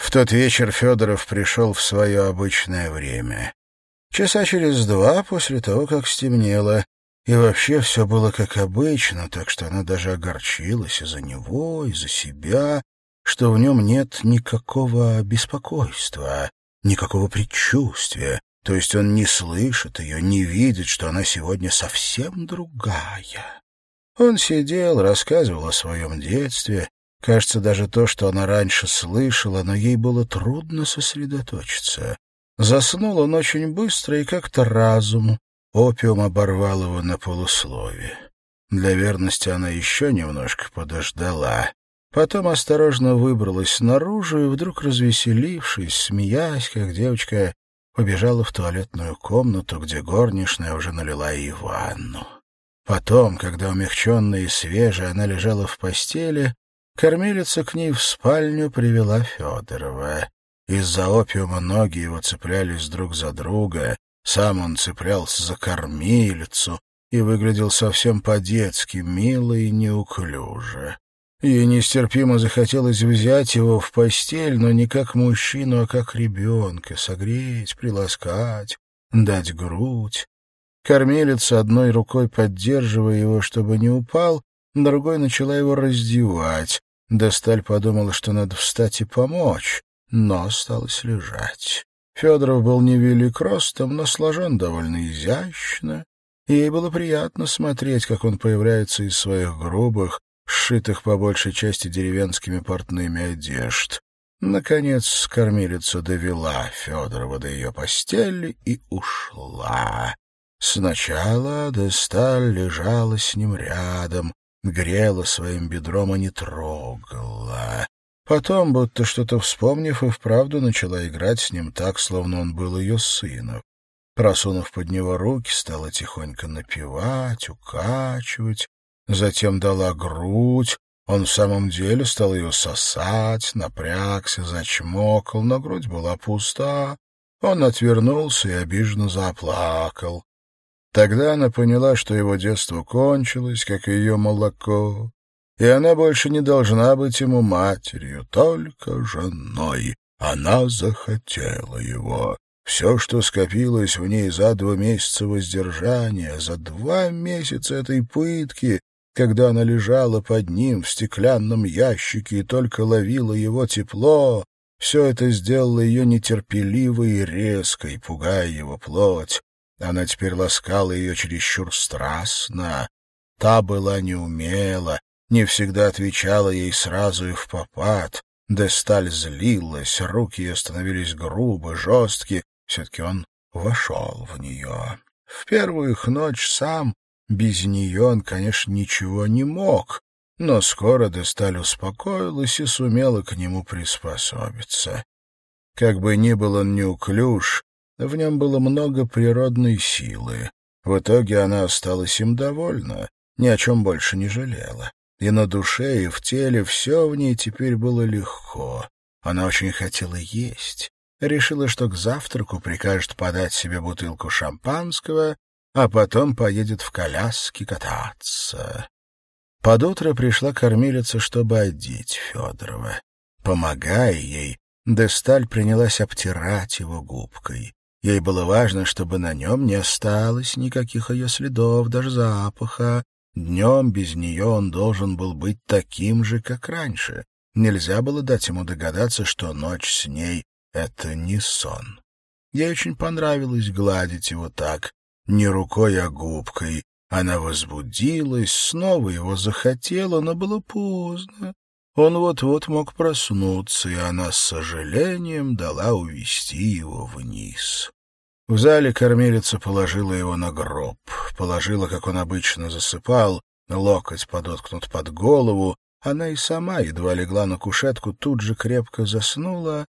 В тот вечер Федоров пришел в свое обычное время. Часа через два после того, как стемнело, и вообще все было как обычно, так что она даже огорчилась из-за него, из-за себя, что в нем нет никакого беспокойства, никакого предчувствия, то есть он не слышит ее, не видит, что она сегодня совсем другая. Он сидел, рассказывал о своем детстве, кажется, даже то, что она раньше слышала, но ей было трудно сосредоточиться. Заснул он очень быстро и как-то разум. Опиум оборвал его на полуслове. Для верности она еще немножко подождала. Потом осторожно выбралась наружу и, вдруг развеселившись, смеясь, как девочка, побежала в туалетную комнату, где горничная уже налила ей ванну. Потом, когда умягченная и свежая она лежала в постели, кормилица к ней в спальню привела Федорова. Из-за опиума ноги его цеплялись друг за друга, сам он цеплялся за кормилицу и выглядел совсем по-детски мило и неуклюже. Ей нестерпимо захотелось взять его в постель, но не как мужчину, а как ребенка, согреть, приласкать, дать грудь. Кормилица, одной рукой поддерживая его, чтобы не упал, другой начала его раздевать. Досталь подумала, что надо встать и помочь, но осталось лежать. Федоров был невелик ростом, но сложен довольно изящно. Ей было приятно смотреть, как он появляется из своих грубых, сшитых по большей части деревенскими портными одежд. Наконец кормилица довела Федорова до ее постели и ушла. Сначала Десталь лежала с ним рядом, грела своим бедром и не трогала. Потом, будто что-то вспомнив, и вправду начала играть с ним так, словно он был ее сыном. Просунув под него руки, стала тихонько напевать, укачивать, затем дала грудь. Он в самом деле стал ее сосать, напрягся, зачмокал, но грудь была пуста. Он отвернулся и обиженно заплакал. Тогда она поняла, что его детство кончилось, как и ее молоко, и она больше не должна быть ему матерью, только женой. Она захотела его. Все, что скопилось в ней за два месяца воздержания, за два месяца этой пытки, когда она лежала под ним в стеклянном ящике и только ловила его тепло, все это сделало ее нетерпеливой и резкой, пугая его плоть. Она теперь ласкала ее чересчур страстно. Та была неумела, не всегда отвечала ей сразу и в попад. Десталь злилась, руки ее становились грубы, жесткие. Все-таки он вошел в нее. В первую их ночь сам без нее он, конечно, ничего не мог, но скоро Десталь успокоилась и сумела к нему приспособиться. Как бы ни был он неуклюж, в нем было много природной силы. В итоге она осталась им довольна, ни о чем больше не жалела. И на душе, и в теле все в ней теперь было легко. Она очень хотела есть. Решила, что к завтраку прикажет подать себе бутылку шампанского а потом поедет в коляске кататься. Под утро пришла кормилица, чтобы одеть Федорова. Помогая ей, Десталь принялась обтирать его губкой. Ей было важно, чтобы на нем не осталось никаких ее следов, даже запаха. Днем без нее он должен был быть таким же, как раньше. Нельзя было дать ему догадаться, что ночь с ней — это не сон. Ей очень понравилось гладить его так, не рукой, а губкой. Она возбудилась, снова его захотела, но было поздно. Он вот-вот мог проснуться, и она с сожалением дала увести его вниз. В зале кормилица положила его на гроб, положила, как он обычно засыпал, локоть подоткнут под голову. Она и сама едва легла на кушетку, тут же крепко заснула,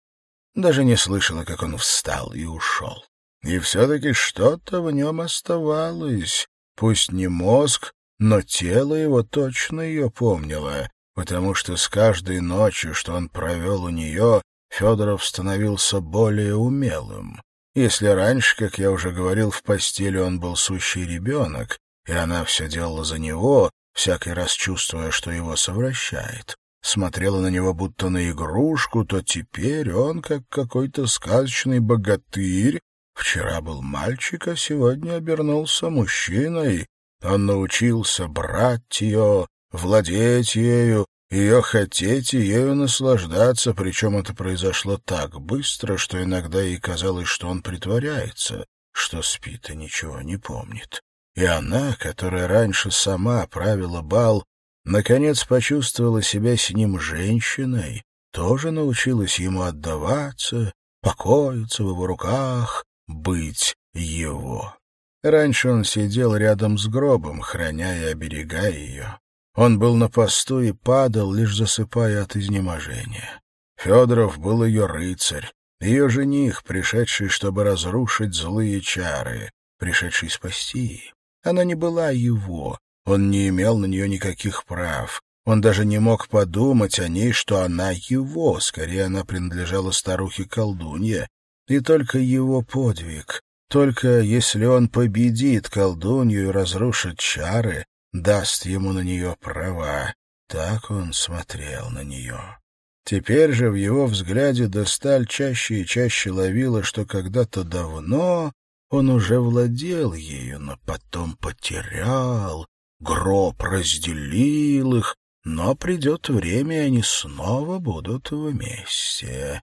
даже не слышала, как он встал и ушел. И все-таки что-то в нем оставалось. Пусть не мозг, но тело его точно ее помнило, потому что с каждой ночью, что он провел у нее, Федоров становился более умелым. Если раньше, как я уже говорил, в постели он был сущий ребенок, и она все делала за него, всякий раз чувствуя, что его совращает, смотрела на него будто на игрушку, то теперь он, как какой-то сказочный богатырь, вчера был мальчик, а сегодня обернулся мужчиной. Он научился брать ее, владеть ею, ее хотеть и ею наслаждаться, причем это произошло так быстро, что иногда ей казалось, что он притворяется, что спит и ничего не помнит. И она, которая раньше сама правила бал, наконец почувствовала себя с ним женщиной, тоже научилась ему отдаваться, покоиться в его руках, быть его. Раньше он сидел рядом с гробом, храня и оберегая ее. Он был на посту и падал, лишь засыпая от изнеможения. Федоров был ее рыцарь, ее жених, пришедший, чтобы разрушить злые чары, пришедший спасти. Она не была его, он не имел на нее никаких прав. Он даже не мог подумать о ней, что она его, скорее она принадлежала старухе-колдунье. И только его подвиг, только если он победит колдунью и разрушит чары, даст ему на нее права. Так он смотрел на нее. Теперь же в его взгляде Досталь чаще и чаще ловила, что когда-то давно он уже владел ею, но потом потерял, гроб разделил их, но придет время, и они снова будут вместе.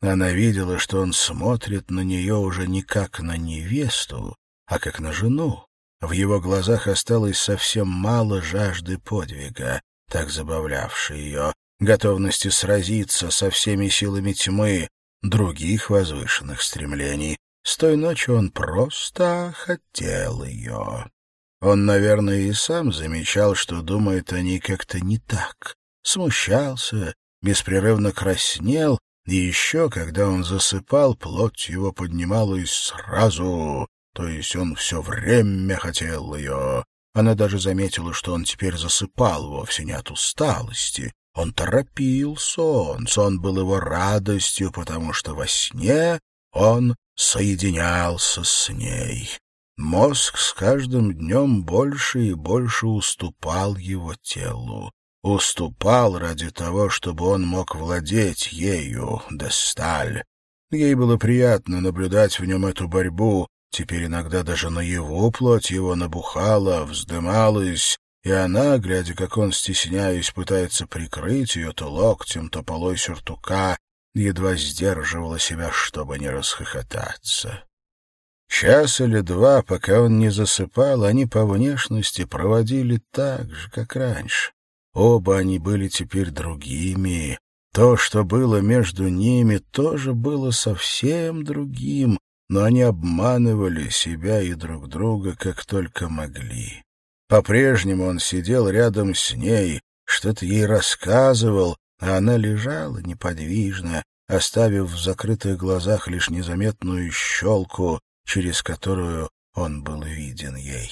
Она видела, что он смотрит на нее уже не как на невесту, а как на жену. В его глазах осталось совсем мало жажды подвига, так забавлявшей ее, готовности сразиться со всеми силами тьмы, других возвышенных стремлений. С той ночи он просто хотел ее. Он, наверное, и сам замечал, что думает о ней как-то не так. Смущался, беспрерывно краснел, и еще, когда он засыпал, плоть его поднималась сразу, то есть он все время хотел ее. Она даже заметила, что он теперь засыпал вовсе не от усталости. Он торопил сон. Сон был его радостью, потому что во сне он соединялся с ней. Мозг с каждым днем больше и больше уступал его телу. Уступал ради того, чтобы он мог владеть ею, Десталь. Ей было приятно наблюдать в нем эту борьбу, Теперь иногда даже на его плоть его набухала, вздымалась, и она, глядя, как он, стесняясь, пытается прикрыть ее то локтем, то полой сюртука, едва сдерживала себя, чтобы не расхохотаться. Час или два, пока он не засыпал, они по внешности проводили так же, как раньше. Оба они были теперь другими. То, что было между ними, тоже было совсем другим, но они обманывали себя и друг друга как только могли. По-прежнему он сидел рядом с ней, что-то ей рассказывал, а она лежала неподвижно, оставив в закрытых глазах лишь незаметную щелку, через которую он был виден ей.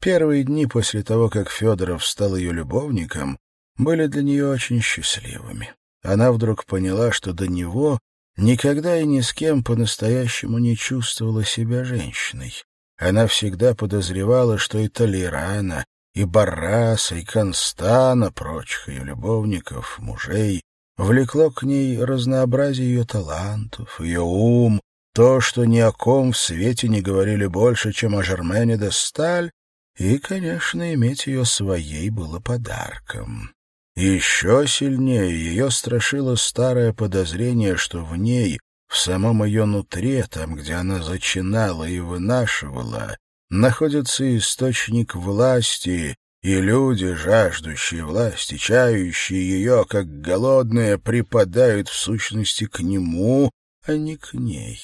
Первые дни после того, как Федоров стал ее любовником, были для нее очень счастливыми. Она вдруг поняла, что до него никогда и ни с кем по-настоящему не чувствовала себя женщиной. Она всегда подозревала, что и Толерана, и Барраса, и Констана, прочих ее любовников, мужей, влекло к ней разнообразие ее талантов, ее ум, то, что ни о ком в свете не говорили больше, чем о Жермене де Сталь, и, конечно, иметь ее своей было подарком. Еще сильнее ее страшило старое подозрение, что в ней, в самом ее нутре, там, где она зачинала и вынашивала, находится источник власти, и люди, жаждущие власти, чающие ее, как голодные, припадают в сущности к нему, а не к ней.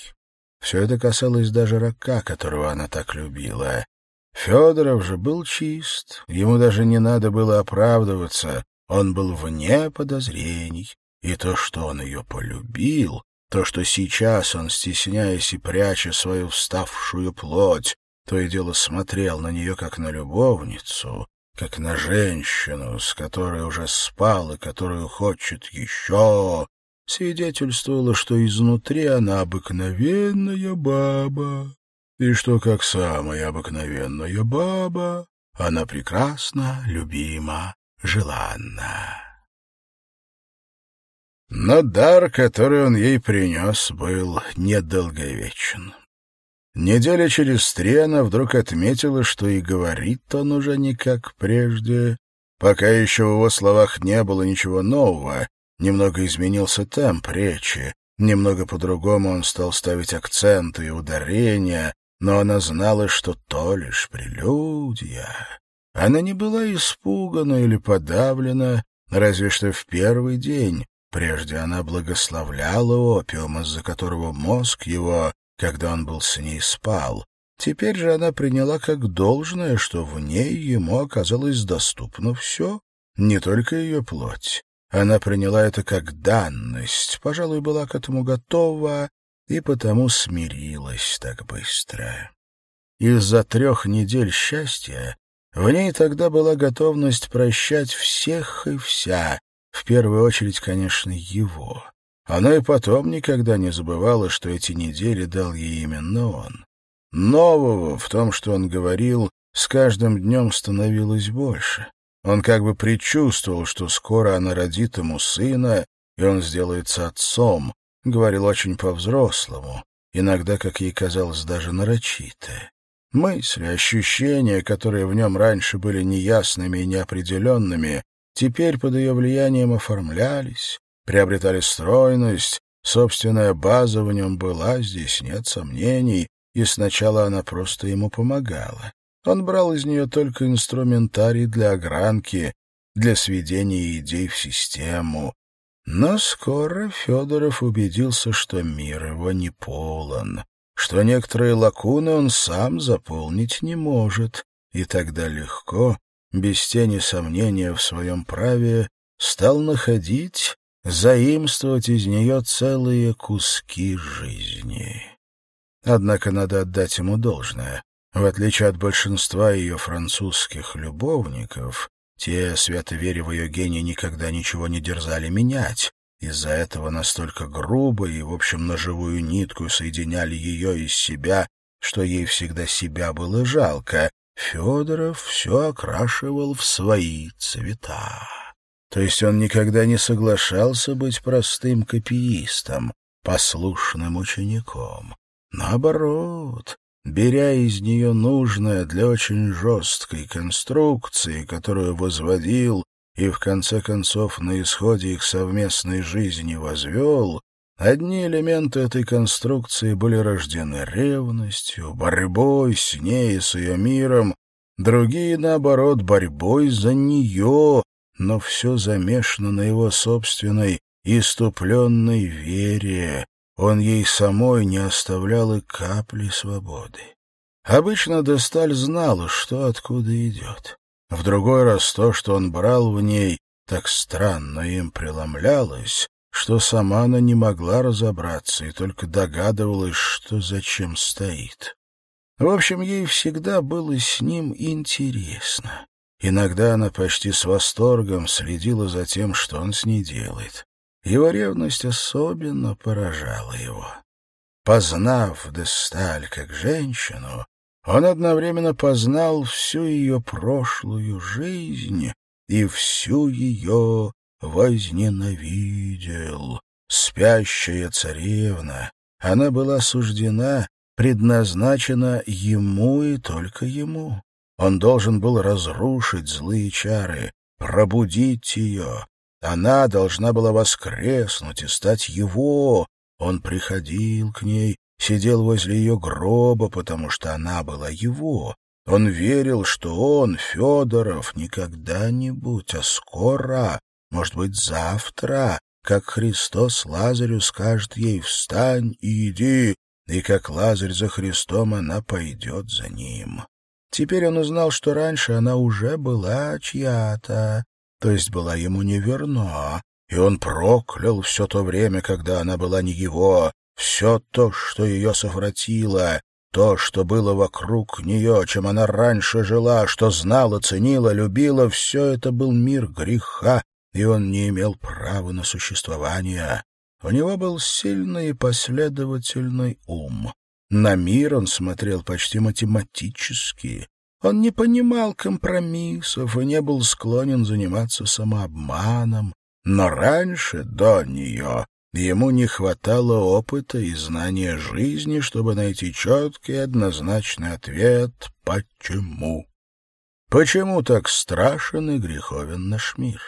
Все это касалось даже рака, которого она так любила. Федоров же был чист, ему даже не надо было оправдываться, он был вне подозрений, и то, что он ее полюбил, то, что сейчас он, стесняясь и пряча свою вставшую плоть, то и дело смотрел на нее как на любовницу, как на женщину, с которой уже спал и которую хочет еще, свидетельствовало, что изнутри она обыкновенная баба, и что, как самая обыкновенная баба, она прекрасна, любима желанна. Но дар, который он ей принес, был недолговечен. Недели через три она вдруг отметила, что и говорит он уже не как прежде. Пока еще в его словах не было ничего нового, немного изменился темп речи, немного по-другому он стал ставить акценты и ударения, но она знала, что то лишь прелюдия. Она не была испугана или подавлена, разве что в первый день. Прежде она благословляла опиум, из-за которого мозг его когда он был с ней спал. Теперь же она приняла как должное, что в ней ему оказалось доступно все, не только ее плоть. Она приняла это как данность, пожалуй, была к этому готова и потому смирилась так быстро. Из-за трех недель счастья в ней тогда была готовность прощать всех и вся, в первую очередь, конечно, его. Она и потом никогда не забывала, что эти недели дал ей именно он. Нового в том, что он говорил, с каждым днем становилось больше. Он как бы предчувствовал, что скоро она родит ему сына, и он сделается отцом, говорил очень по-взрослому, иногда, как ей казалось, даже нарочито. Мысли, ощущения, которые в нем раньше были неясными и неопределенными, теперь под ее влиянием оформлялись, приобретали стройность, собственная база в нем была, здесь нет сомнений, и сначала она просто ему помогала. Он брал из нее только инструментарий для огранки, для сведения идей в систему. Но скоро Федоров убедился, что мир его не полон, что некоторые лакуны он сам заполнить не может, и тогда легко, без тени сомнения в своем праве, стал находить заимствовать из нее целые куски жизни. Однако надо отдать ему должное. В отличие от большинства ее французских любовников, те, свято веря в ее гений, никогда ничего не дерзали менять. Из-за этого настолько грубо и, в общем, на живую нитку соединяли ее из себя, что ей всегда себя было жалко. Федоров все окрашивал в свои цвета. То есть он никогда не соглашался быть простым копиистом, послушным учеником. Наоборот, беря из нее нужное для очень жесткой конструкции, которую возводил и в конце концов на исходе их совместной жизни возвел, одни элементы этой конструкции были рождены ревностью, борьбой с ней и с ее миром, другие, наоборот, борьбой за нее, но все замешано на его собственной иступленной вере. Он ей самой не оставлял и капли свободы. Обычно Десталь знала, что откуда идет. В другой раз то, что он брал в ней, так странно им преломлялось, что сама она не могла разобраться и только догадывалась, что зачем стоит. В общем, ей всегда было с ним интересно. Иногда она почти с восторгом следила за тем, что он с ней делает. Его ревность особенно поражала его. Познав Десталь как женщину, он одновременно познал всю ее прошлую жизнь и всю ее возненавидел. Спящая царевна, она была суждена, предназначена ему и только ему. Он должен был разрушить злые чары, пробудить ее. Она должна была воскреснуть и стать его. Он приходил к ней, сидел возле ее гроба, потому что она была его. Он верил, что он, Федоров, не когда-нибудь, а скоро, может быть, завтра, как Христос Лазарю скажет ей «Встань и иди», и как Лазарь за Христом она пойдет за ним. Теперь он узнал, что раньше она уже была чья-то, то есть была ему неверна, и он проклял все то время, когда она была не его, все то, что ее совратило, то, что было вокруг нее, чем она раньше жила, что знала, ценила, любила, все это был мир греха, и он не имел права на существование. У него был сильный и последовательный ум. На мир он смотрел почти математически. Он не понимал компромиссов и не был склонен заниматься самообманом. Но раньше, до нее, ему не хватало опыта и знания жизни, чтобы найти четкий однозначный ответ «почему?». Почему так страшен и греховен наш мир?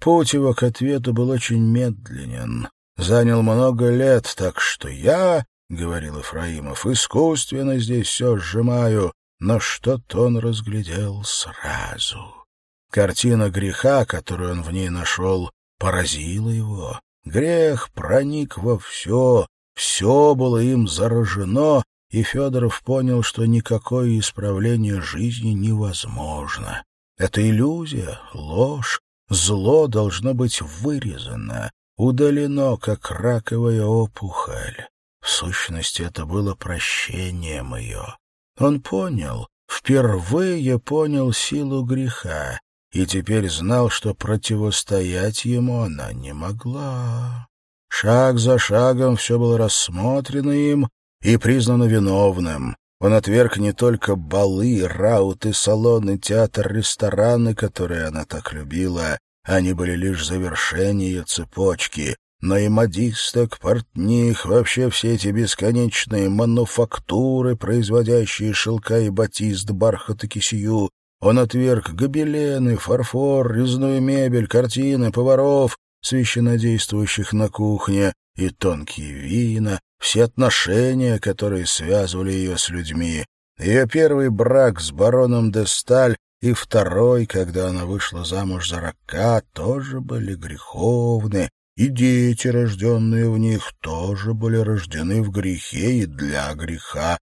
Путь его к ответу был очень медленен, занял много лет, так что я, — говорил Ифраимов, — искусственно здесь все сжимаю, но что-то он разглядел сразу. Картина греха, которую он в ней нашел, поразила его. Грех проник во все, все было им заражено, и Федоров понял, что никакое исправление жизни невозможно. Это иллюзия, ложь, зло должно быть вырезано, удалено, как раковая опухоль. В сущности, это было прощением ее. Он понял, впервые понял силу греха, и теперь знал, что противостоять ему она не могла. Шаг за шагом все было рассмотрено им и признано виновным. Он отверг не только балы, рауты, салоны, театр, рестораны, которые она так любила, они были лишь завершение цепочки, но и модисток, портних, вообще все эти бесконечные мануфактуры, производящие шелка и батист, бархат и кисию, он отверг гобелены, фарфор, резную мебель, картины, поваров, священнодействующих на кухне, и тонкие вина, все отношения, которые связывали ее с людьми. Ее первый брак с бароном де Сталь и второй, когда она вышла замуж за рака, тоже были греховны, и дети, рожденные в них, тоже были рождены в грехе и для греха.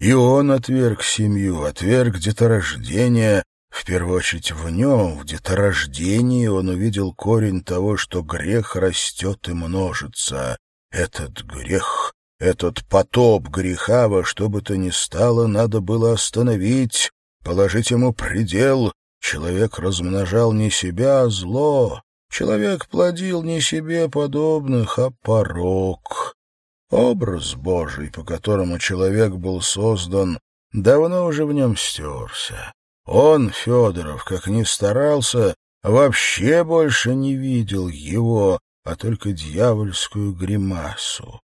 И он отверг семью, отверг деторождение. В первую очередь в нем, в деторождении, он увидел корень того, что грех растет и множится. Этот грех, этот потоп греха во что бы то ни стало, надо было остановить, положить ему предел. Человек размножал не себя, а зло. Человек плодил не себе подобных, а порок. Образ Божий, по которому человек был создан, давно уже в нем стерся. Он, Федоров, как ни старался, вообще больше не видел его, а только дьявольскую гримасу.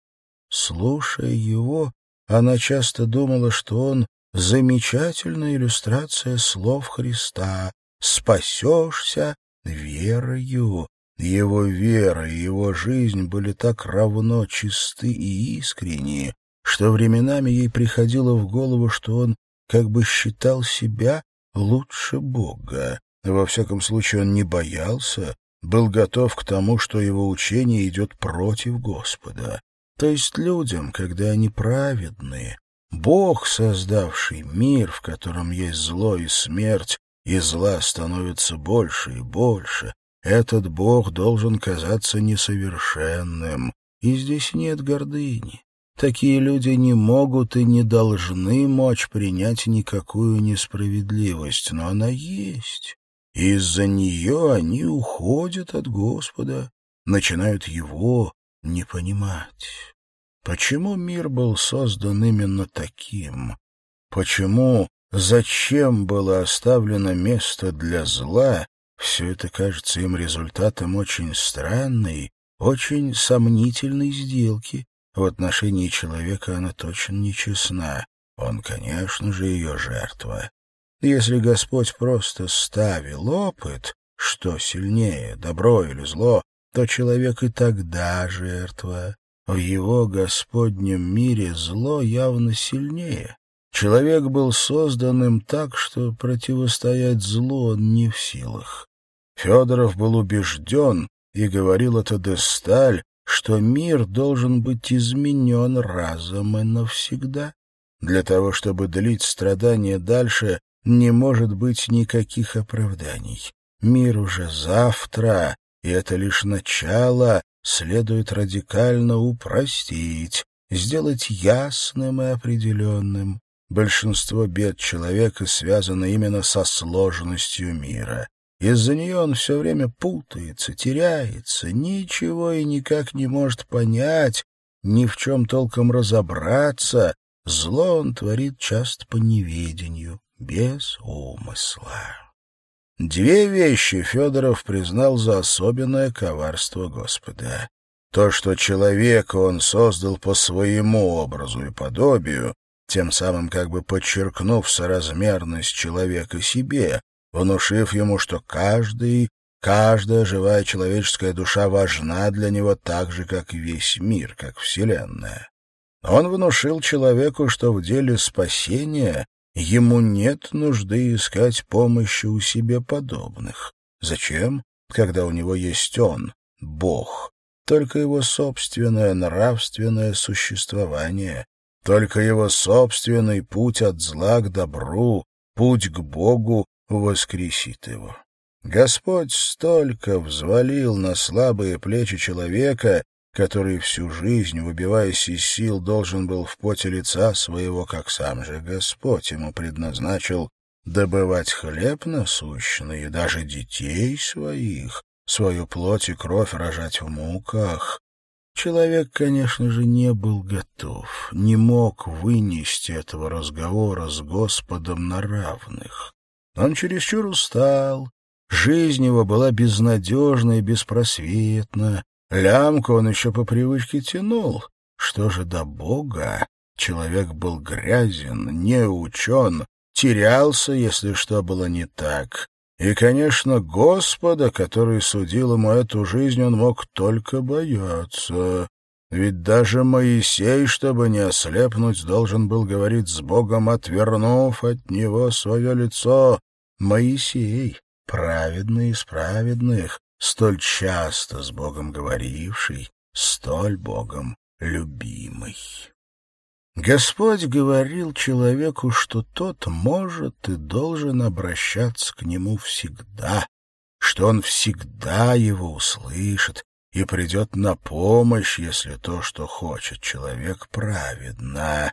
Слушая его, она часто думала, что он — замечательная иллюстрация слов Христа «Спасешься верою». Его вера и его жизнь были так равно чисты и искренние, что временами ей приходило в голову, что он как бы считал себя лучше Бога. Во всяком случае, он не боялся, был готов к тому, что его учение идет против Господа. То есть людям, когда они праведные, Бог, создавший мир, в котором есть зло и смерть, и зла становится больше и больше, этот Бог должен казаться несовершенным, и здесь нет гордыни. Такие люди не могут и не должны мочь принять никакую несправедливость, но она есть. Из-за нее они уходят от Господа, начинают Его не понимать. Почему мир был создан именно таким? Почему, зачем было оставлено место для зла, все это кажется им результатом очень странной, очень сомнительной сделки. В отношении человека она точно нечестна. Он, конечно же, ее жертва. Если Господь просто ставил опыт, что сильнее, добро или зло, то человек и тогда жертва. В его Господнем мире зло явно сильнее. Человек был создан им так, что противостоять злу он не в силах. Федоров был убежден, и говорил это Десталь, что мир должен быть изменен разом и навсегда. Для того, чтобы длить страдания дальше, не может быть никаких оправданий. Мир уже завтра, и это лишь начало, следует радикально упростить, сделать ясным и определенным. Большинство бед человека связано именно со сложностью мира. Из-за нее он все время путается, теряется, ничего и никак не может понять, ни в чем толком разобраться. Зло он творит часто по неведению, без умысла. Две вещи Федоров признал за особенное коварство Господа. То, что человека он создал по своему образу и подобию, тем самым как бы подчеркнув соразмерность человека себе, внушив ему, что каждый, каждая живая человеческая душа важна для него так же, как весь мир, как Вселенная. Он внушил человеку, что в деле спасения ему нет нужды искать помощи у себе подобных. Зачем, когда у него есть он, Бог, только его собственное нравственное существование, только его собственный путь от зла к добру, путь к Богу воскресит его. Господь столько взвалил на слабые плечи человека, который всю жизнь, выбиваясь из сил, должен был в поте лица своего, как сам же Господь ему предназначил, добывать хлеб насущный, и даже детей своих, свою плоть и кровь рожать в муках. Человек, конечно же, не был готов, не мог вынести этого разговора с Господом на равных. Он чересчур устал, жизнь его была безнадежна и беспросветна, лямку он еще по привычке тянул. Что же до Бога? Человек был грязен, не учен, терялся, если что было не так, и, конечно, Господа, который судил ему эту жизнь, он мог только бояться. Ведь даже Моисей, чтобы не ослепнуть, должен был говорить с Богом, отвернув от него свое лицо. Моисей, праведный из праведных, столь часто с Богом говоривший, столь Богом любимый. Господь говорил человеку, что тот может и должен обращаться к нему всегда, что он всегда его услышит и придет на помощь, если то, что хочет человек, праведно.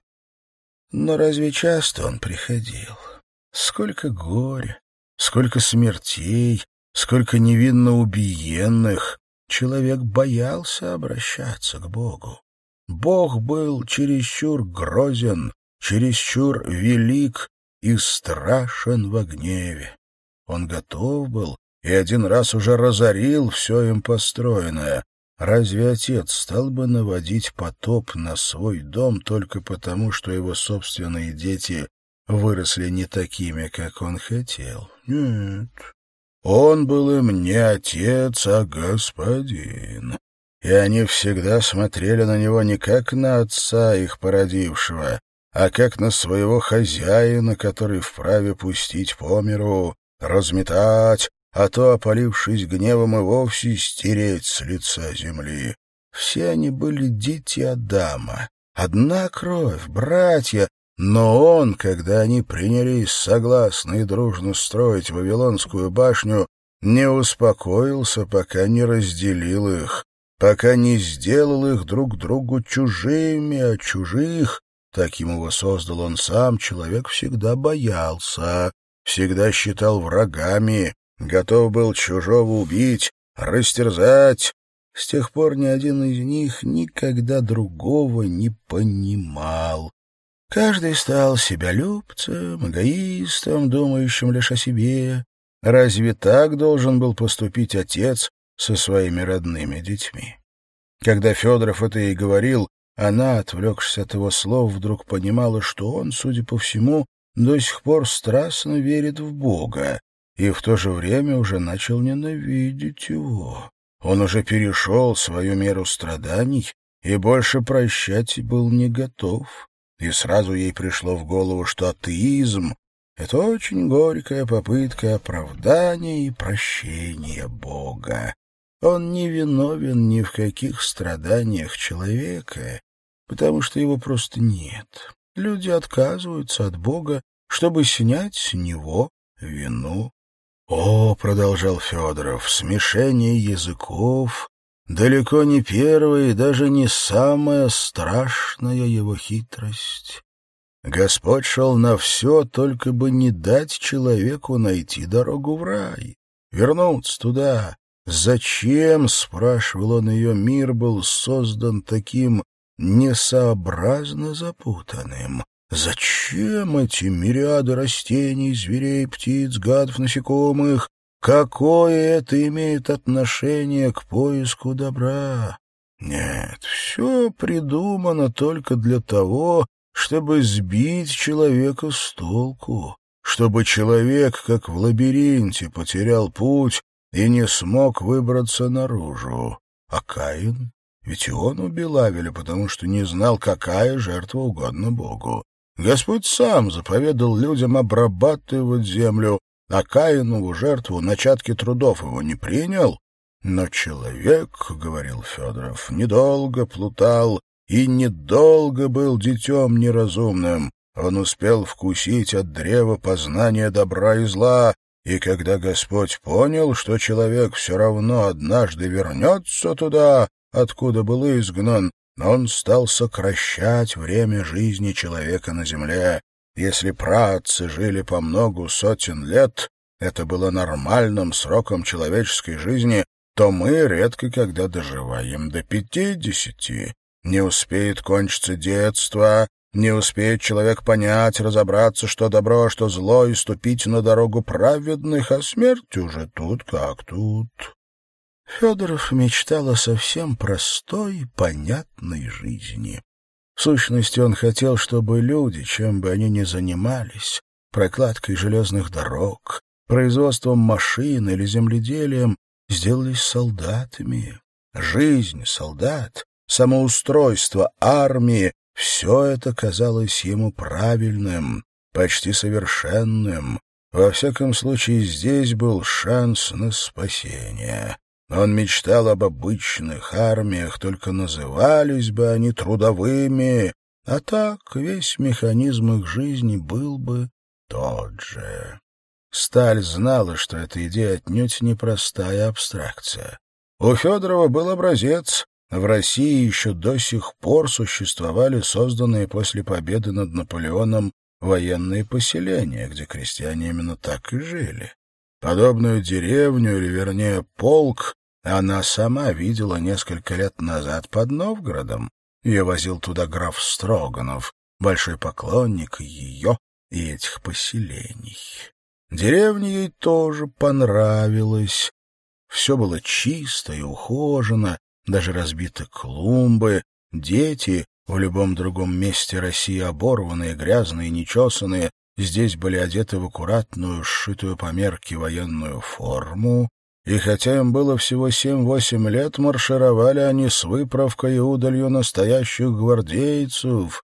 Но разве часто он приходил? Сколько горя, сколько смертей, сколько невинно убиенных! Человек боялся обращаться к Богу. Бог был чересчур грозен, чересчур велик и страшен во гневе. Он готов был и один раз уже разорил все им построенное. Разве отец стал бы наводить потоп на свой дом только потому, что его собственные дети выросли не такими, как он хотел? Нет. Он был им не отец, а господин и они всегда смотрели на него не как на отца их породившего, а как на своего хозяина, который вправе пустить по миру, разметать, а то, опалившись гневом, и вовсе стереть с лица земли. Все они были дети Адама, одна кровь, братья, но он, когда они принялись согласно и дружно строить Вавилонскую башню, не успокоился, пока не разделил их, пока не сделал их друг другу чужими, а чужих, таким его создал он сам, человек всегда боялся, всегда считал врагами, готов был чужого убить, растерзать. С тех пор ни один из них никогда другого не понимал. Каждый стал себялюбцем, эгоистом, думающим лишь о себе. Разве так должен был поступить отец, со своими родными детьми. Когда Федоров это ей говорил, она, отвлекшись от его слов, вдруг понимала, что он, судя по всему, до сих пор страстно верит в Бога и в то же время уже начал ненавидеть его. Он уже перешел свою меру страданий и больше прощать был не готов. И сразу ей пришло в голову, что атеизм — это очень горькая попытка оправдания и прощения Бога. Он не виновен ни в каких страданиях человека, потому что его просто нет. Люди отказываются от Бога, чтобы снять с него вину. «О, — продолжал Федоров, — смешение языков далеко не первая и даже не самая страшная его хитрость. Господь шел на все, только бы не дать человеку найти дорогу в рай, вернуться туда, Зачем, спрашивал он ее, мир был создан таким несообразно запутанным? Зачем эти мириады растений, зверей, птиц, гадов, насекомых, Какое это имеет отношение к поиску добра? Нет, все придумано только для того, чтобы сбить человека с толку, чтобы человек, как в лабиринте, потерял путь и не смог выбраться наружу. А Каин? Ведь и он убил Авеля, потому что не знал, какая жертва угодна Богу. Господь сам заповедал людям обрабатывать землю, а Каинову жертву начатки трудов его не принял. Но человек, — говорил Федоров, — недолго плутал и недолго был детем неразумным. Он успел вкусить от древа познания добра и зла, и когда Господь понял, что человек все равно однажды вернется туда, откуда был изгнан, он стал сокращать время жизни человека на земле. Если праотцы жили по многу сотен лет, это было нормальным сроком человеческой жизни, то мы редко когда доживаем до пятидесяти. Не успеет кончиться детство, не успеет человек понять, разобраться, что добро, что зло, и ступить на дорогу праведных, а смерть уже тут как тут. Федоров мечтал о совсем простой, понятной жизни. В сущности, он хотел, чтобы люди, чем бы они ни занимались, прокладкой железных дорог, производством машин или земледелием, сделались солдатами. Жизнь солдат самоустройство армии — все это казалось ему правильным, почти совершенным. Во всяком случае, здесь был шанс на спасение. Он мечтал об обычных армиях, только назывались бы они трудовыми, а так весь механизм их жизни был бы тот же. Сталь знала, что эта идея отнюдь непростая абстракция. У Федорова был образец, в России еще до сих пор существовали созданные после победы над Наполеоном военные поселения, где крестьяне именно так и жили. Подобную деревню, или вернее полк, она сама видела несколько лет назад под Новгородом. Ее возил туда граф Строганов, большой поклонник ее и этих поселений. Деревня ей тоже понравилась. Все было чисто и ухожено, даже разбиты клумбы, дети, в любом другом месте России оборванные, грязные, нечесанные, здесь были одеты в аккуратную, сшитую по мерке военную форму, и хотя им было всего семь-восемь лет, маршировали они с выправкой и удалью настоящих гвардейцев.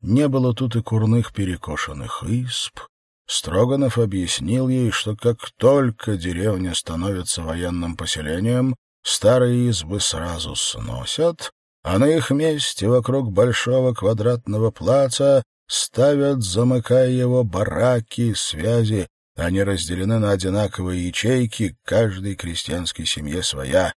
Не было тут и курных перекошенных исп. Строганов объяснил ей, что как только деревня становится военным поселением, Старые избы сразу сносят, а на их месте вокруг большого квадратного плаца ставят, замыкая его, бараки, связи. Они разделены на одинаковые ячейки, каждой крестьянской семье своя.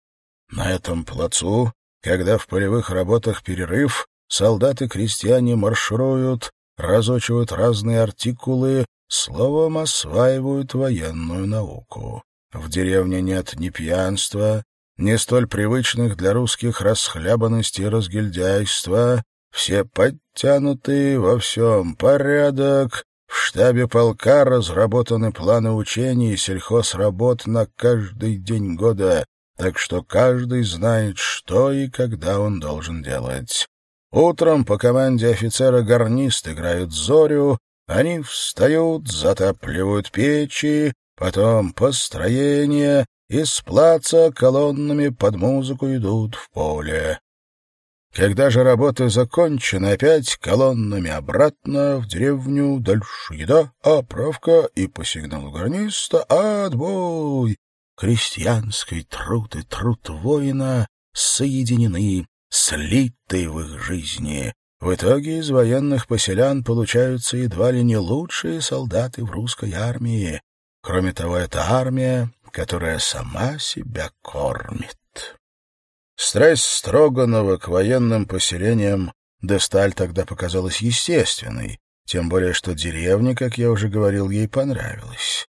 На этом плацу, когда в полевых работах перерыв, солдаты-крестьяне маршируют, разучивают разные артикулы, словом осваивают военную науку. В деревне нет ни пьянства, не столь привычных для русских расхлябанности и разгильдяйства, все подтянутые, во всем порядок, в штабе полка разработаны планы учений и сельхозработ на каждый день года, так что каждый знает, что и когда он должен делать. Утром по команде офицера гарнист играют зорю, они встают, затапливают печи, потом построение, из плаца колоннами под музыку идут в поле. Когда же работы закончены, опять колоннами обратно в деревню, дальше еда, оправка и по сигналу гарниста отбой. Крестьянский труд и труд воина соединены, слиты в их жизни. В итоге из военных поселян получаются едва ли не лучшие солдаты в русской армии. Кроме того, эта армия которая сама себя кормит. Страсть Строганова к военным поселениям Десталь тогда показалась естественной, тем более что деревня, как я уже говорил, ей понравилась.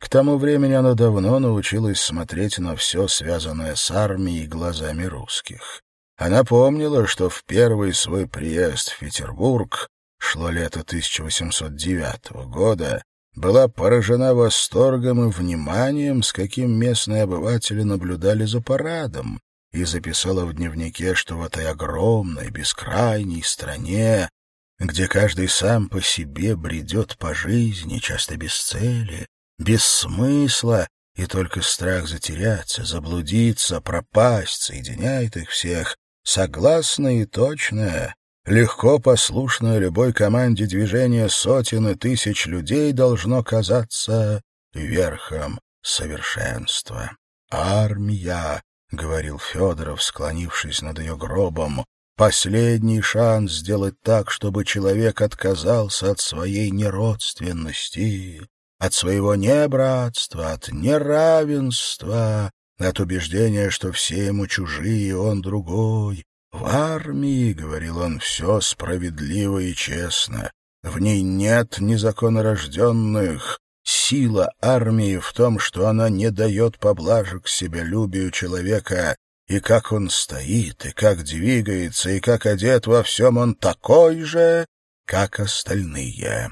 К тому времени она давно научилась смотреть на все, связанное с армией, глазами русских. Она помнила, что в первый свой приезд в Петербург, шло лето 1809 года, была поражена восторгом и вниманием, с каким местные обыватели наблюдали за парадом, и записала в дневнике, что в этой огромной, бескрайней стране, где каждый сам по себе бредет по жизни, часто без цели, без смысла, и только страх затеряться, заблудиться, пропасть соединяет их всех, согласное и точное, легко послушное любой команде движения сотен и тысяч людей должно казаться верхом совершенства. Армия, — говорил Федоров, склонившись над ее гробом, — последний шанс сделать так, чтобы человек отказался от своей неродственности, от своего небратства, от неравенства, от убеждения, что все ему чужие, он другой. В армии, — говорил он, — все справедливо и честно. В ней нет незаконнорожденных, Сила армии в том, что она не дает поблажек себялюбию человека, и как он стоит, и как двигается, и как одет во всем он такой же, как остальные.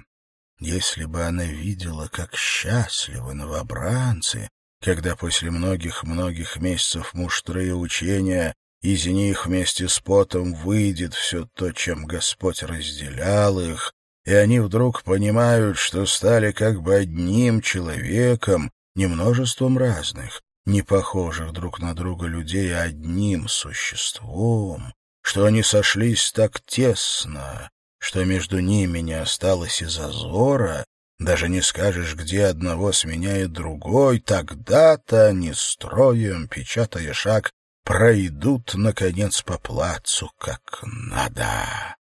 Если бы она видела, как счастливы новобранцы, когда после многих-многих месяцев муштры и учения из них вместе с потом выйдет все то, чем Господь разделял их, и они вдруг понимают, что стали как бы одним человеком, не множеством разных, не похожих друг на друга людей, а одним существом, что они сошлись так тесно, что между ними не осталось и зазора, даже не скажешь, где одного сменяет другой, тогда-то они строем, печатая шаг, пройдут, наконец, по плацу, как надо.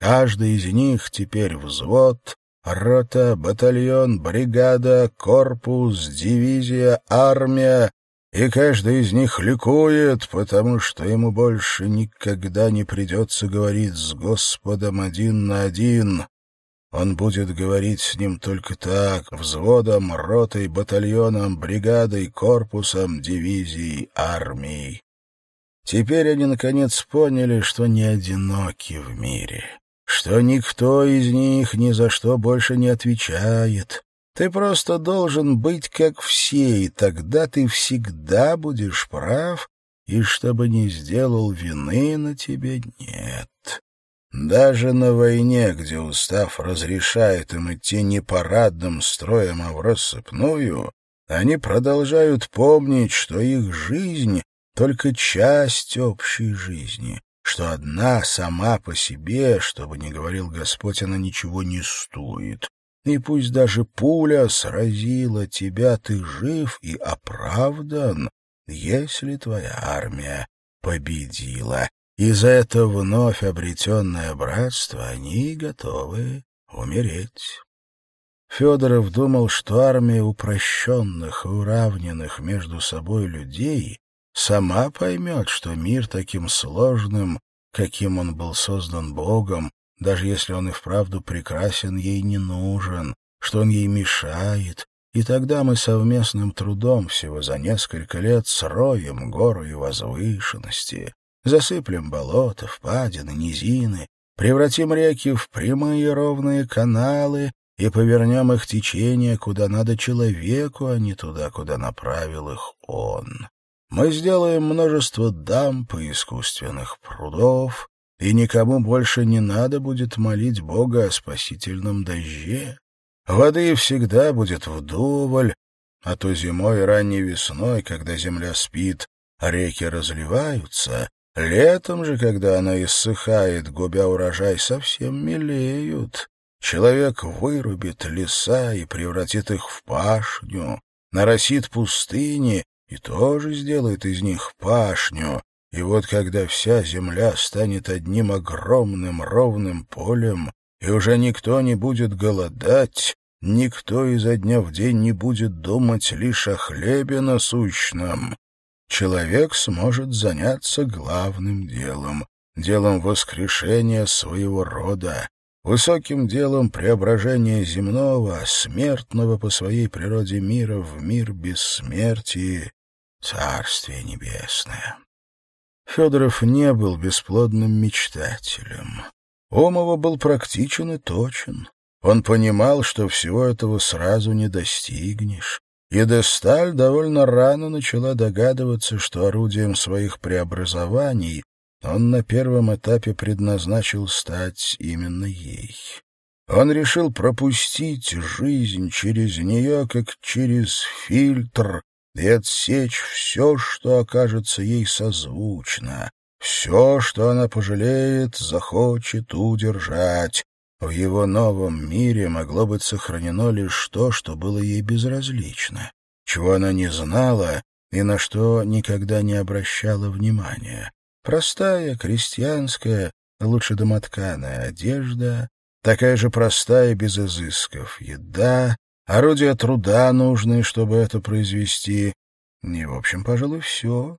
Каждый из них теперь взвод, рота, батальон, бригада, корпус, дивизия, армия, и каждый из них ликует, потому что ему больше никогда не придется говорить с Господом один на один. Он будет говорить с ним только так, взводом, ротой, батальоном, бригадой, корпусом, дивизией, армией. Теперь они, наконец, поняли, что не одиноки в мире что никто из них ни за что больше не отвечает. Ты просто должен быть как все, и тогда ты всегда будешь прав, и чтобы не сделал вины на тебе нет. Даже на войне, где устав разрешает им идти не парадным строем, а в рассыпную, они продолжают помнить, что их жизнь — только часть общей жизни, что одна сама по себе, что бы ни говорил Господь, она ничего не стоит. И пусть даже пуля сразила тебя, ты жив и оправдан, если твоя армия победила. И за это вновь обретенное братство они готовы умереть. Федоров думал, что армия упрощенных и уравненных между собой людей сама поймет, что мир таким сложным, каким он был создан Богом, даже если он и вправду прекрасен, ей не нужен, что он ей мешает, и тогда мы совместным трудом всего за несколько лет сроем гору и возвышенности, засыплем болота, впадины, низины, превратим реки в прямые ровные каналы и повернем их течение куда надо человеку, а не туда, куда направил их он. Мы сделаем множество дамп и искусственных прудов, и никому больше не надо будет молить Бога о спасительном дожде. Воды всегда будет вдоволь, а то зимой и ранней весной, когда земля спит, реки разливаются, летом же, когда она иссыхает, губя урожай, совсем мелеют. Человек вырубит леса и превратит их в пашню, наросит пустыни и тоже сделает из них пашню. И вот когда вся земля станет одним огромным ровным полем, и уже никто не будет голодать, никто изо дня в день не будет думать лишь о хлебе насущном, человек сможет заняться главным делом, делом воскрешения своего рода, высоким делом преображения земного, смертного по своей природе мира в мир бессмертия, Царствие небесное. Федоров не был бесплодным мечтателем. Ом его был практичен и точен. Он понимал, что всего этого сразу не достигнешь. И Десталь довольно рано начала догадываться, что орудием своих преобразований он на первом этапе предназначил стать именно ей. Он решил пропустить жизнь через нее, как через фильтр, и отсечь все, что окажется ей созвучно, все, что она пожалеет, захочет удержать. В его новом мире могло быть сохранено лишь то, что было ей безразлично, чего она не знала и на что никогда не обращала внимания. Простая, крестьянская, лучше домотканая одежда, такая же простая, без изысков, еда, орудия труда, нужные, чтобы это произвести. И, в общем, пожалуй, все.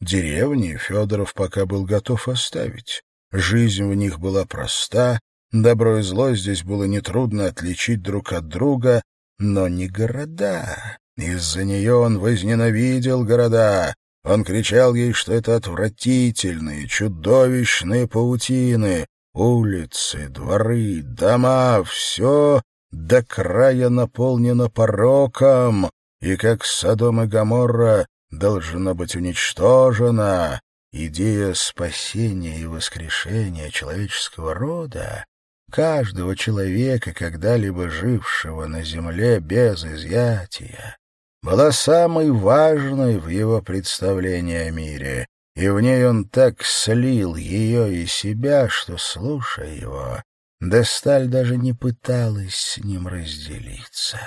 Деревни Федоров пока был готов оставить. Жизнь в них была проста, добро и зло здесь было нетрудно отличить друг от друга, но не города. Из-за нее он возненавидел города. Он кричал ей, что это отвратительные, чудовищные паутины, улицы, дворы, дома — все до края наполнено пороком, и как Содом и Гоморра должна быть уничтожена. Идея спасения и воскрешения человеческого рода, каждого человека, когда-либо жившего на земле без изъятия, была самой важной в его представлении о мире, и в ней он так слил ее и себя, что, слушая его, Десталь даже не пыталась с ним разделиться.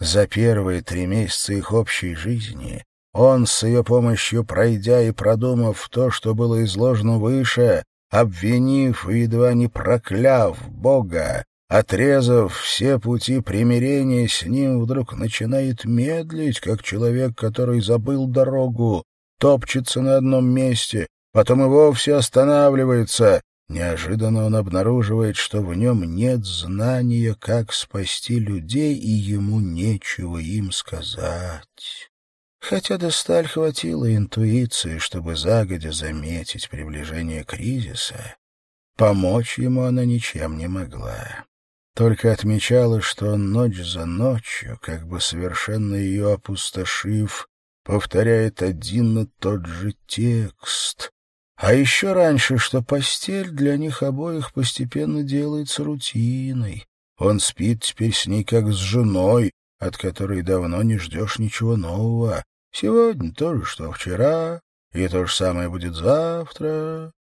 За первые три месяца их общей жизни он, с ее помощью пройдя и продумав то, что было изложено выше, обвинив и едва не прокляв Бога, отрезав все пути примирения с ним, вдруг начинает медлить, как человек, который забыл дорогу, топчется на одном месте, потом и вовсе останавливается. Неожиданно он обнаруживает, что в нем нет знания, как спасти людей, и ему нечего им сказать. Хотя до сталь хватило интуиции, чтобы загодя заметить приближение кризиса, помочь ему она ничем не могла. Только отмечала, что он ночь за ночью, как бы совершенно ее опустошив, повторяет один и тот же текст. А еще раньше, что постель для них обоих постепенно делается рутиной. Он спит теперь с ней как с женой, от которой давно не ждешь ничего нового. Сегодня то же, что вчера, и то же самое будет завтра.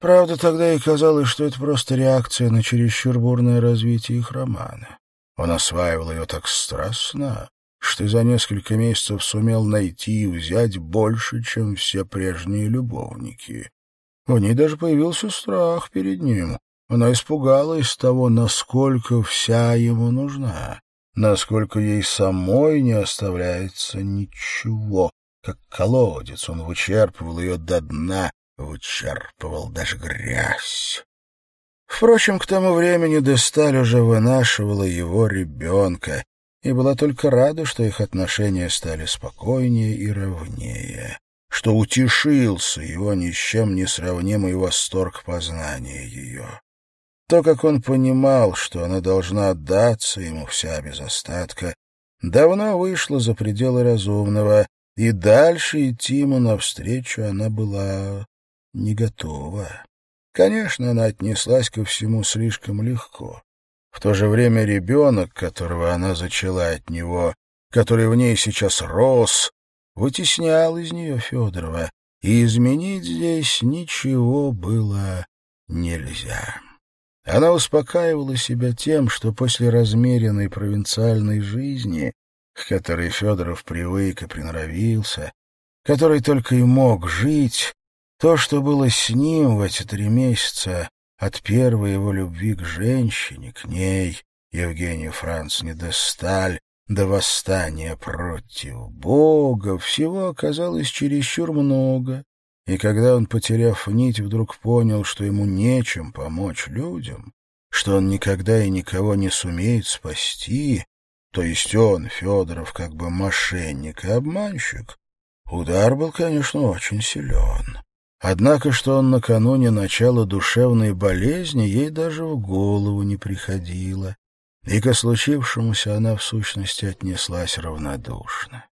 Правда, тогда и казалось, что это просто реакция на чересчур бурное развитие их романа. Он осваивал ее так страстно, что за несколько месяцев сумел найти и взять больше, чем все прежние любовники. У ней даже появился страх перед ним. Она испугалась того, насколько вся ему нужна насколько ей самой не оставляется ничего. Как колодец он вычерпывал ее до дна, вычерпывал даже грязь. Впрочем, к тому времени Десталь уже вынашивала его ребенка и была только рада, что их отношения стали спокойнее и ровнее, что утешился его ни с чем не сравнимый восторг познания ее. То, как он понимал, что она должна отдаться ему вся без остатка, давно вышло за пределы разумного, и дальше идти ему навстречу она была не готова. Конечно, она отнеслась ко всему слишком легко. В то же время ребенок, которого она зачала от него, который в ней сейчас рос, вытеснял из нее Федорова, и изменить здесь ничего было нельзя. Она успокаивала себя тем, что после размеренной провинциальной жизни, к которой Федоров привык и приноровился, которой только и мог жить, то, что было с ним в эти три месяца, от первой его любви к женщине, к ней, Евгению Франц не до восстания против Бога, всего оказалось чересчур много, и когда он, потеряв нить, вдруг понял, что ему нечем помочь людям, что он никогда и никого не сумеет спасти, то есть он, Федоров, как бы мошенник и обманщик, удар был, конечно, очень силен. Однако, что он накануне начала душевной болезни, ей даже в голову не приходило. и ко случившемуся она в сущности отнеслась равнодушно.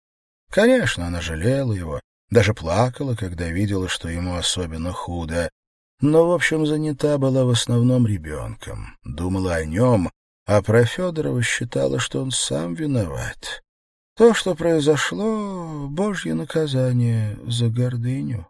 Конечно, она жалела его, даже плакала, когда видела, что ему особенно худо, но, в общем, занята была в основном ребенком, думала о нем, а про Федорова считала, что он сам виноват. То, что произошло, — божье наказание за гордыню.